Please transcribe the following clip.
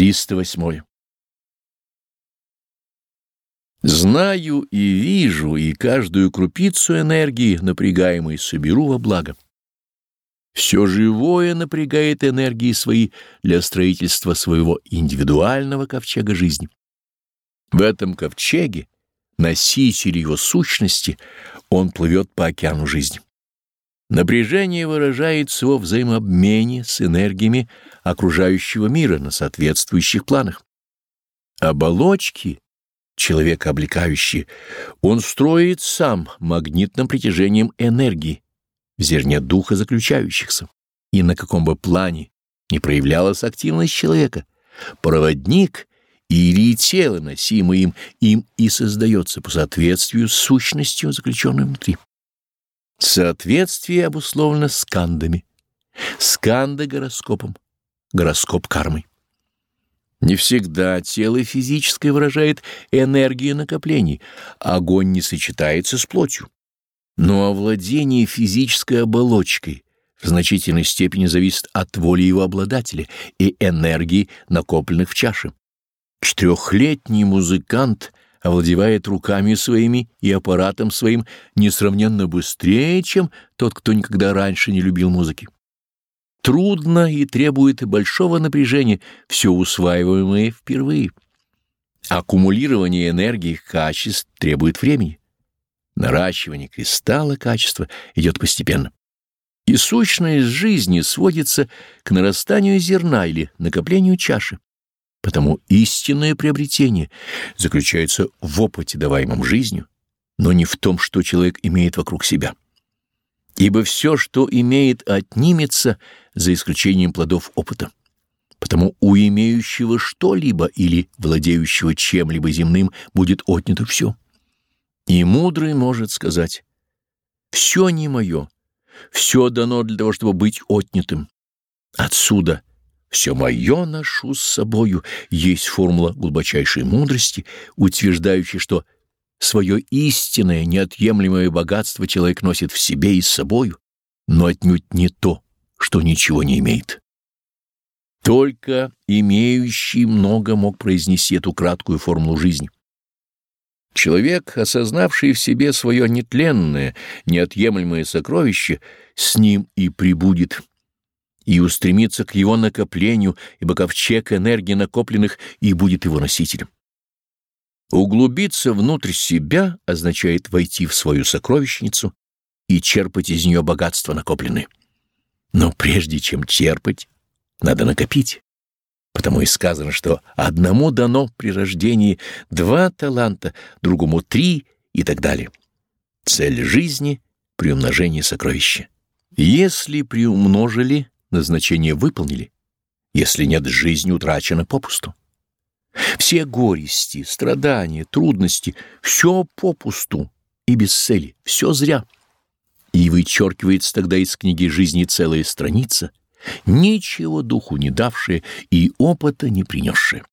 308. Знаю и вижу, и каждую крупицу энергии, напрягаемой, соберу во благо. Все живое напрягает энергии свои для строительства своего индивидуального ковчега жизни. В этом ковчеге, носитель его сущности, он плывет по океану жизни. Напряжение выражается во взаимообмене с энергиями окружающего мира на соответствующих планах. Оболочки, человека облекающие, он строит сам магнитным притяжением энергии, в духа заключающихся. И на каком бы плане не проявлялась активность человека, проводник или тело, носимое им, им и создается по соответствию с сущностью, заключенной внутри. Соответствие обусловлено скандами. Сканда — гороскопом, гороскоп — кармой. Не всегда тело физическое выражает энергию накоплений, огонь не сочетается с плотью. Но овладение физической оболочкой в значительной степени зависит от воли его обладателя и энергии, накопленных в чаше. Четырехлетний музыкант — овладевает руками своими и аппаратом своим несравненно быстрее, чем тот, кто никогда раньше не любил музыки. Трудно и требует большого напряжения все усваиваемое впервые. Аккумулирование энергии качеств требует времени. Наращивание кристалла качества идет постепенно. И сущность жизни сводится к нарастанию зерна или накоплению чаши. Потому истинное приобретение заключается в опыте, даваемом жизнью, но не в том, что человек имеет вокруг себя. Ибо все, что имеет, отнимется за исключением плодов опыта. Потому у имеющего что-либо или владеющего чем-либо земным будет отнято все. И мудрый может сказать «Все не мое, все дано для того, чтобы быть отнятым». Отсюда все мое ношу с собою есть формула глубочайшей мудрости, утверждающая, что свое истинное, неотъемлемое богатство человек носит в себе и с собою, но отнюдь не то, что ничего не имеет. Только имеющий много мог произнести эту краткую формулу жизни. Человек, осознавший в себе свое нетленное, неотъемлемое сокровище, с ним и прибудет и устремиться к его накоплению, ибо ковчег энергии накопленных и будет его носителем. Углубиться внутрь себя означает войти в свою сокровищницу и черпать из нее богатство накопленное. Но прежде чем черпать, надо накопить. Потому и сказано, что одному дано при рождении два таланта, другому три и так далее. Цель жизни — приумножение сокровища. Если приумножили, назначение выполнили, если нет, жизнь утрачена попусту. Все горести, страдания, трудности — все попусту и без цели, все зря. И вычеркивается тогда из книги жизни целая страница, ничего духу не давшая и опыта не принесшая.